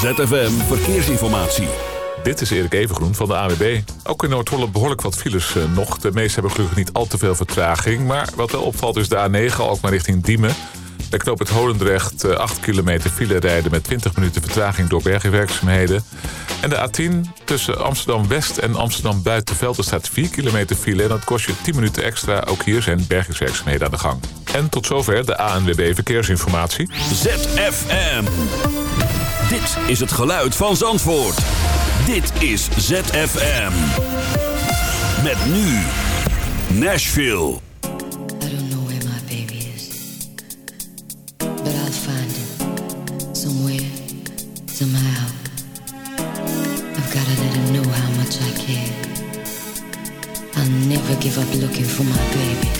ZFM Verkeersinformatie. Dit is Erik Evengroen van de AWB. Ook in Noord-Holland behoorlijk wat files eh, nog. De meeste hebben gelukkig niet al te veel vertraging. Maar wat wel opvalt is de A9, ook maar richting Diemen. Bij knoop het Holendrecht 8 eh, kilometer file rijden... met 20 minuten vertraging door bergwerkzaamheden. En de A10 tussen Amsterdam-West en Amsterdam-Buitenveld... er staat 4 kilometer file en dat kost je 10 minuten extra. Ook hier zijn bergingswerkzaamheden aan de gang. En tot zover de ANWB Verkeersinformatie. ZFM. Dit is het geluid van Zandvoort. Dit is ZFM. Met nu Nashville. I don't know where my baby is. But I'll find him. Somewhere. Somehow. I've gotta let him know how much I care. I'll never give up looking for my baby.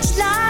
much lying,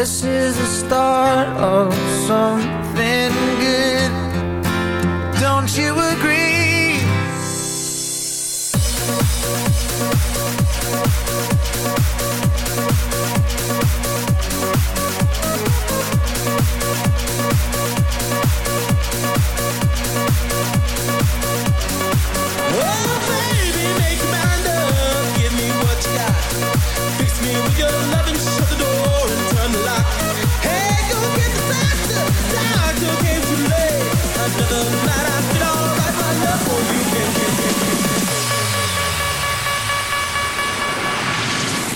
This is the start of something good. Don't you?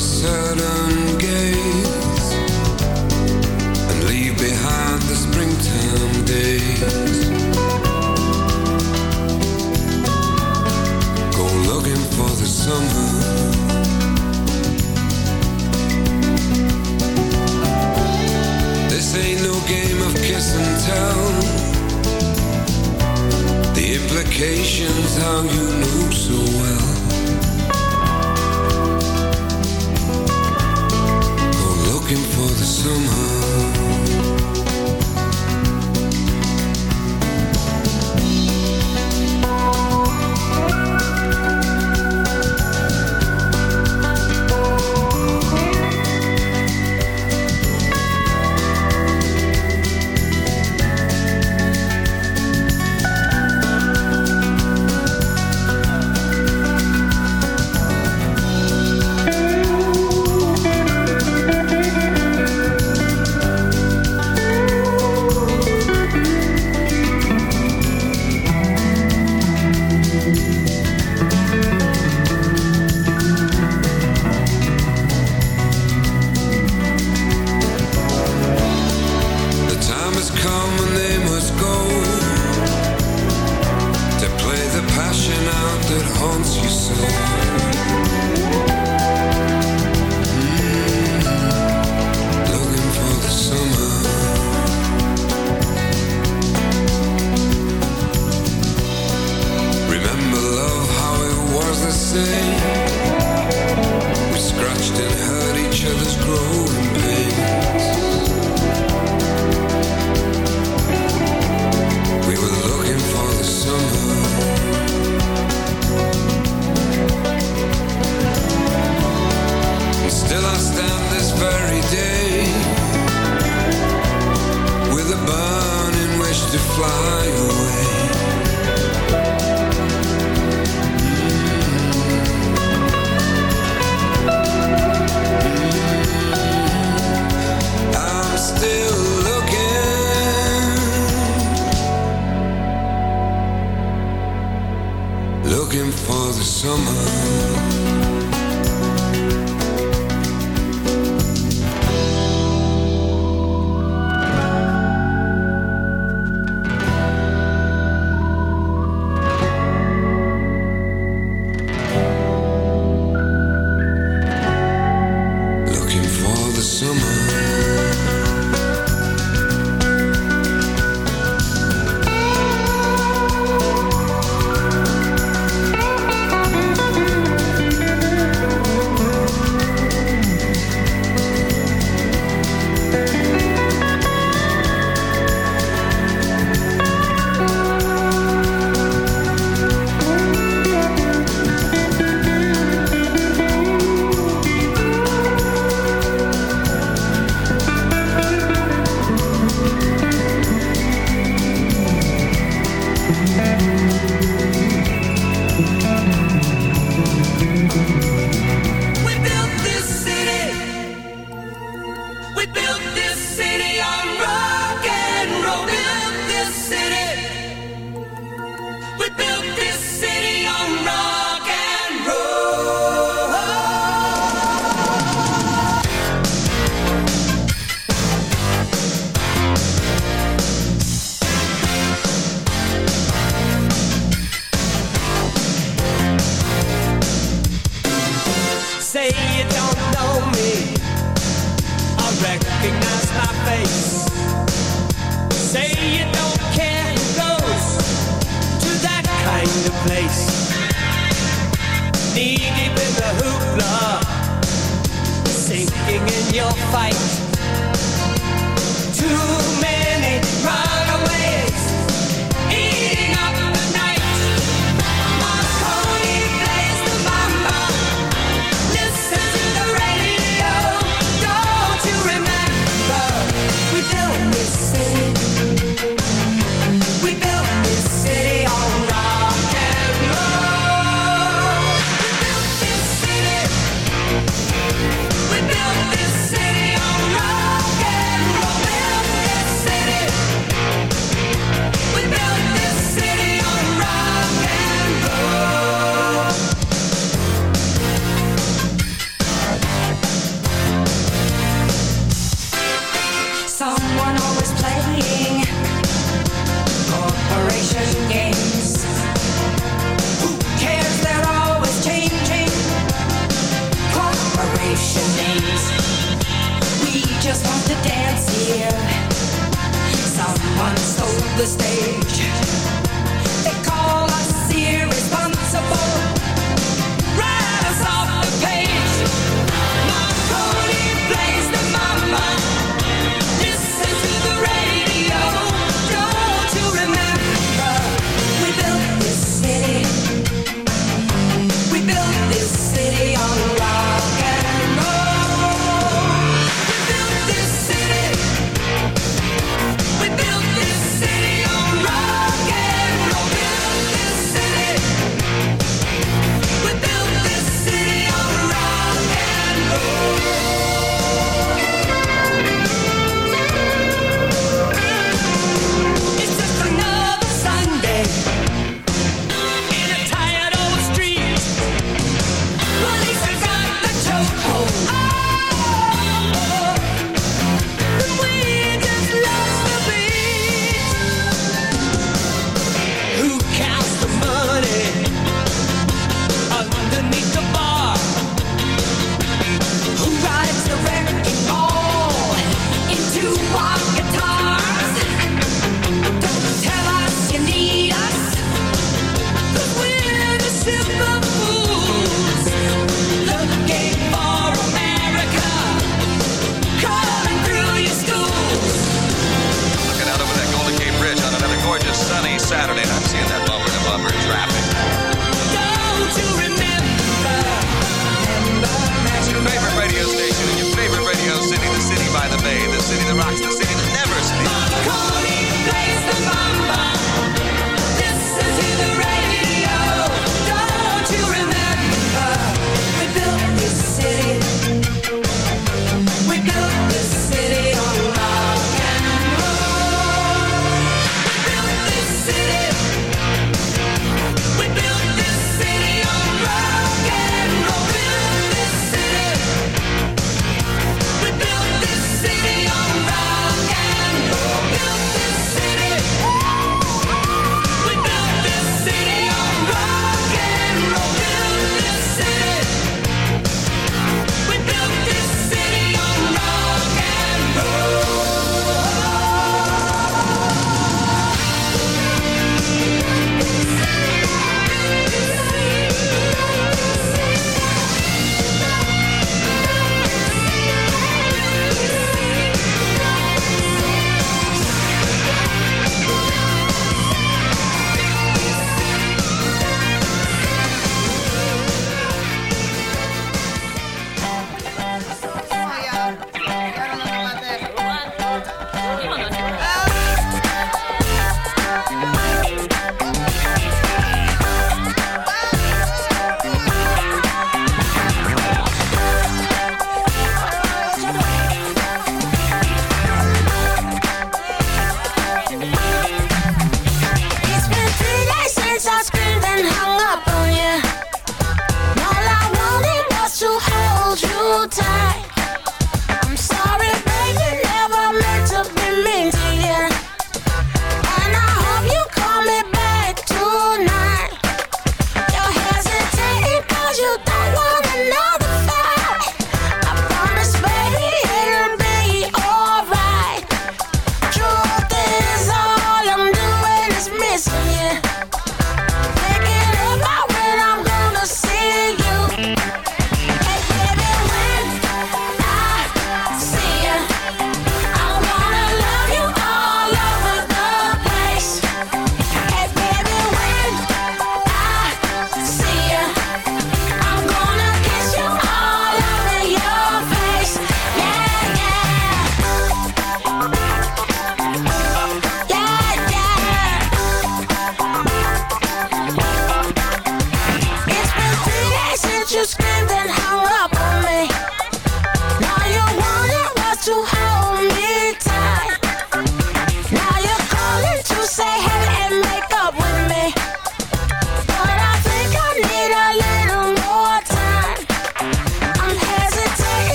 take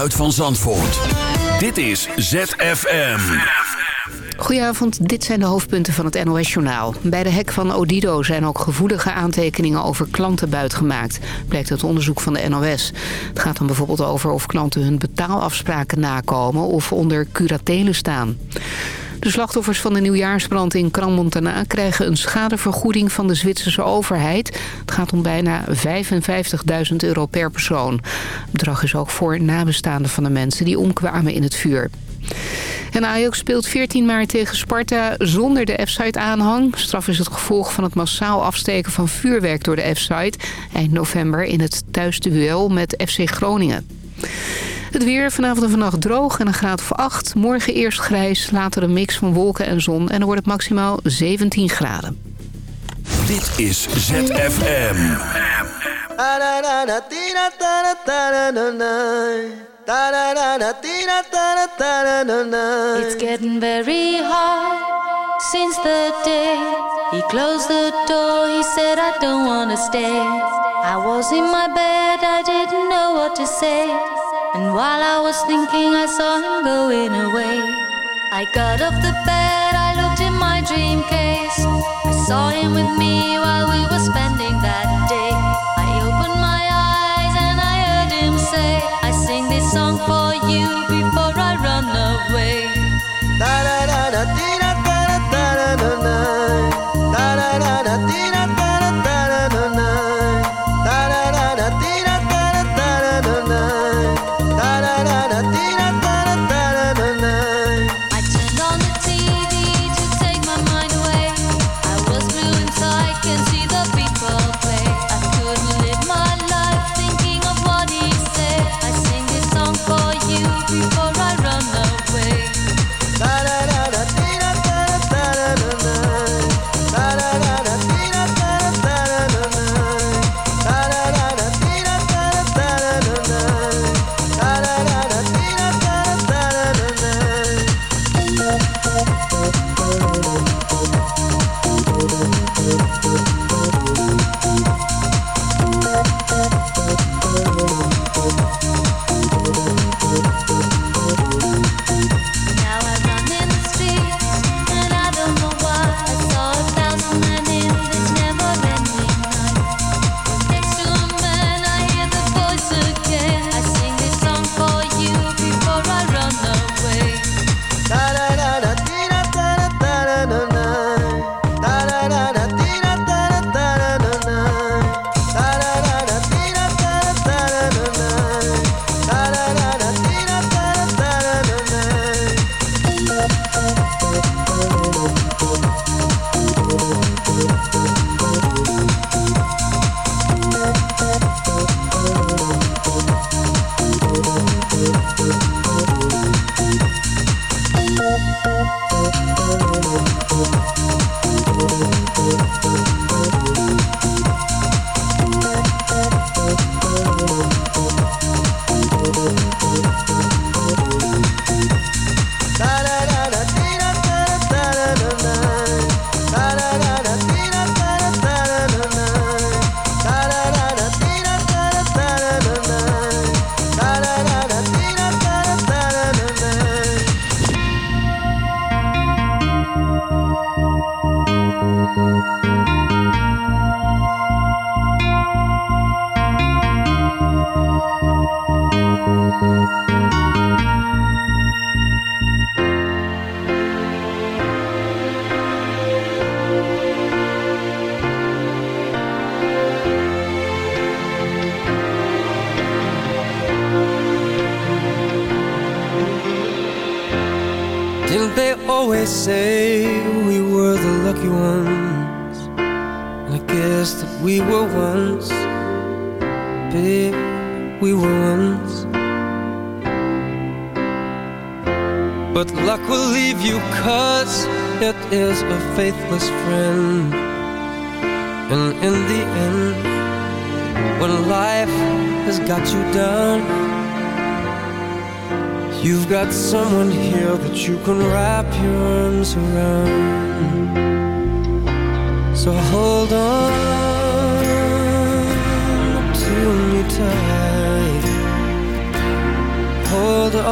geluid van Zandvoort. Dit is ZFM. Goedenavond, dit zijn de hoofdpunten van het NOS-journaal. Bij de hek van Odido zijn ook gevoelige aantekeningen over klantenbuit gemaakt. Blijkt uit onderzoek van de NOS. Het gaat dan bijvoorbeeld over of klanten hun betaalafspraken nakomen... of onder curatelen staan. De slachtoffers van de nieuwjaarsbrand in Crans-Montana krijgen een schadevergoeding van de Zwitserse overheid. Het gaat om bijna 55.000 euro per persoon. Het bedrag is ook voor nabestaanden van de mensen die omkwamen in het vuur. En Ajax speelt 14 maart tegen Sparta zonder de F-site aanhang. Straf is het gevolg van het massaal afsteken van vuurwerk door de F-site... eind november in het thuisduel met FC Groningen. Het weer vanavond en vannacht droog en een graad of 8. Morgen eerst grijs, later een mix van wolken en zon. En dan wordt het maximaal 17 graden. Dit is ZFM. It's getting very hard since the day he closed the door. He said, I don't wanna stay. I was in my bed, I didn't know what to say. And while I was thinking, I saw him going away. I got off the bed, I looked in my dream case. I saw him with me while we were spending that day. I opened my eyes and I heard him say, I sing this song for you before I run away. I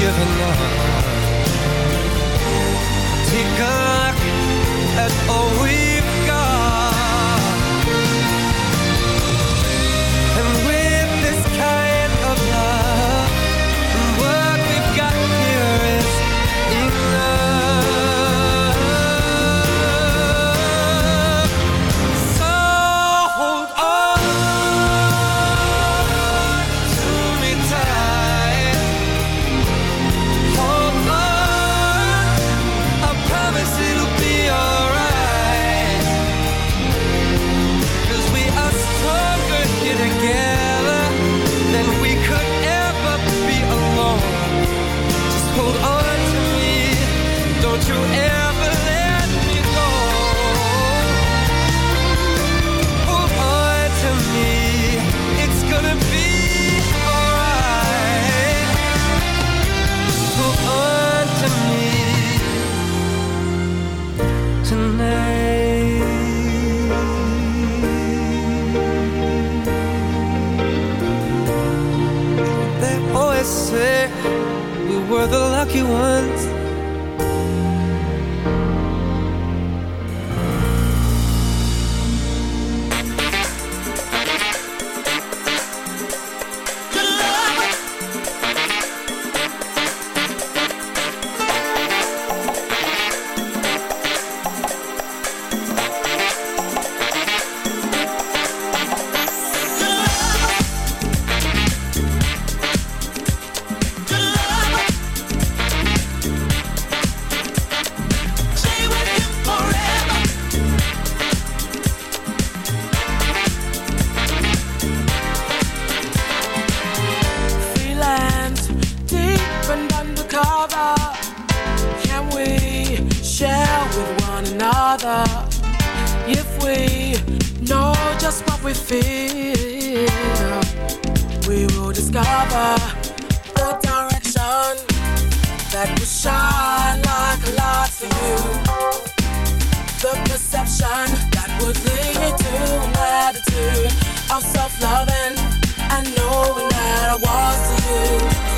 given up. Take a look at all we've we will discover the direction that will shine like a light for you. The perception that would lead to an attitude of self-loving and knowing that I was you.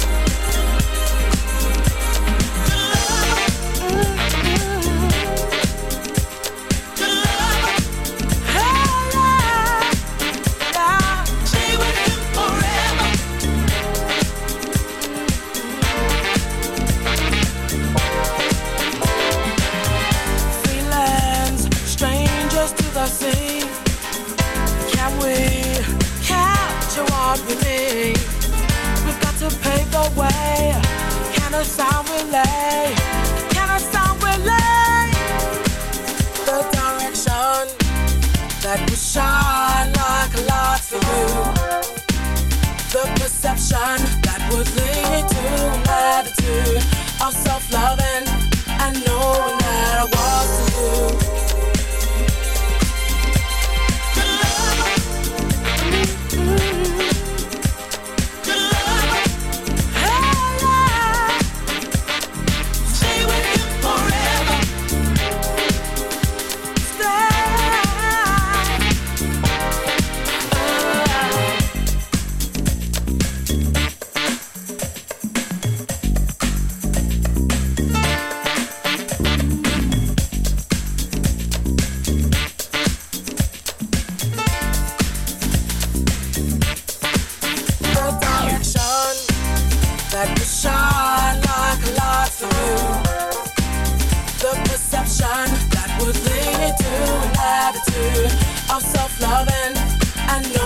Way. Can a sound relay? Can a sound relay? The direction that will shine like a light for you. The perception that would lead to an attitude of self-loving and knowing that I was to you. Of self-loving and knowing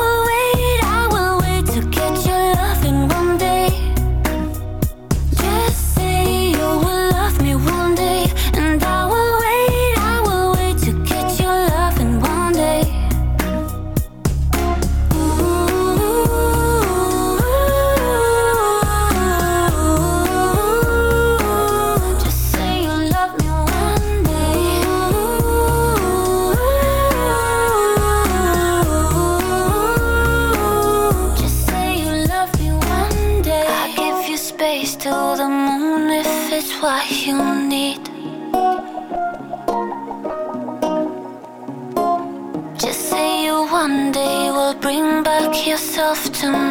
yourself to me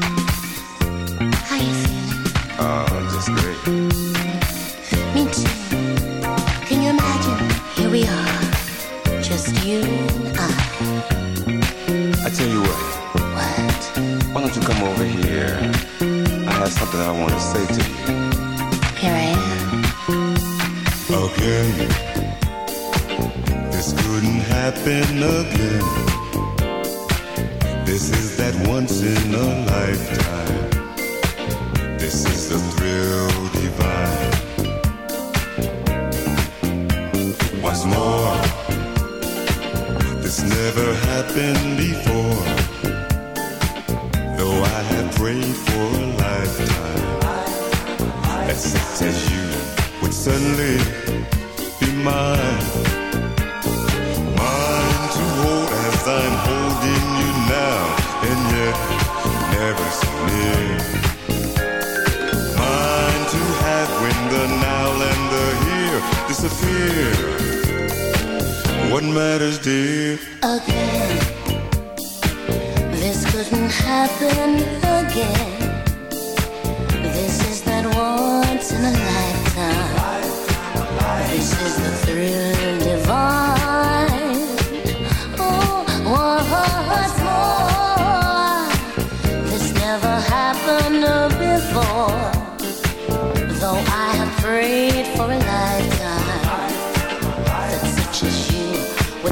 I want to say to you. Here I am. Again, this couldn't happen again. This is that once in a lifetime.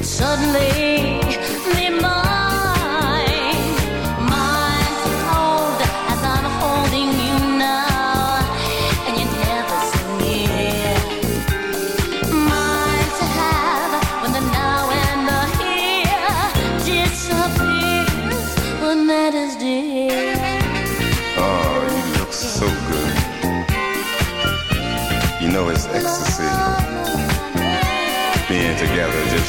Suddenly, me more.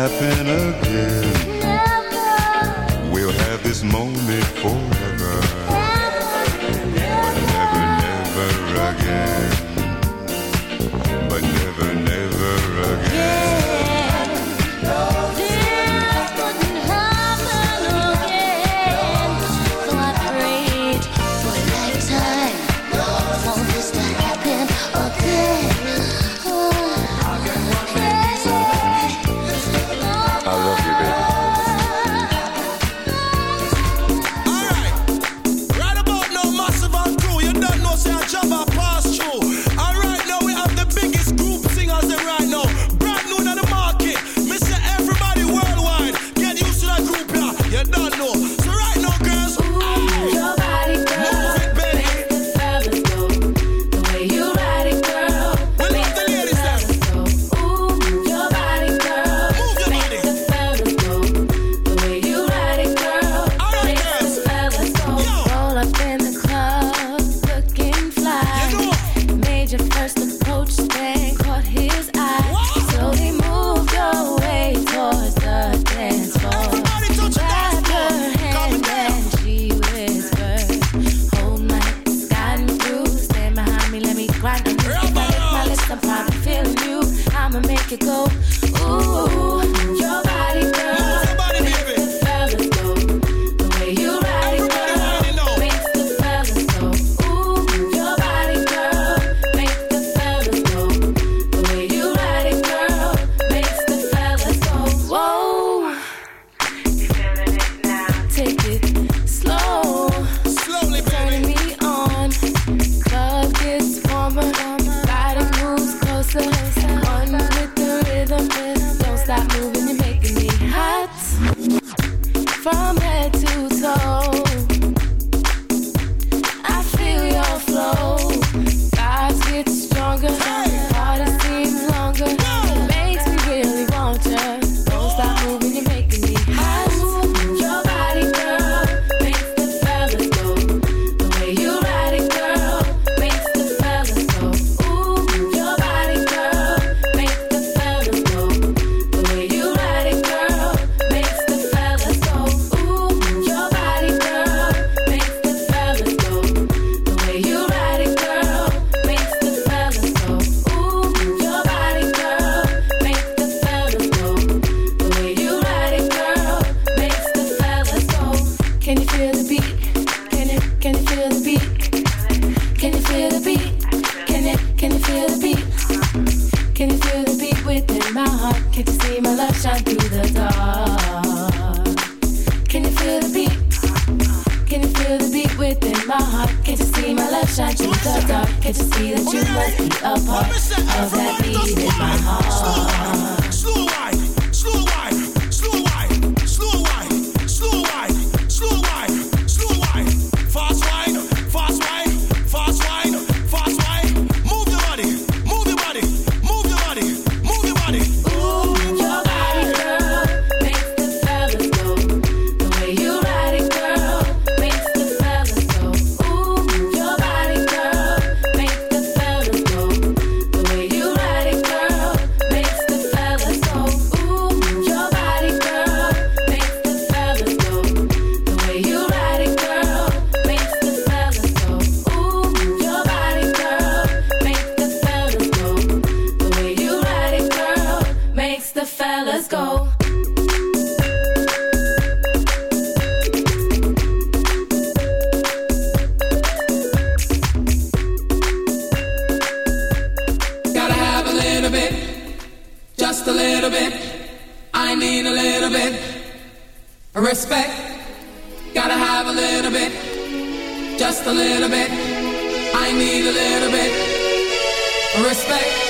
happen again. I need a little bit respect.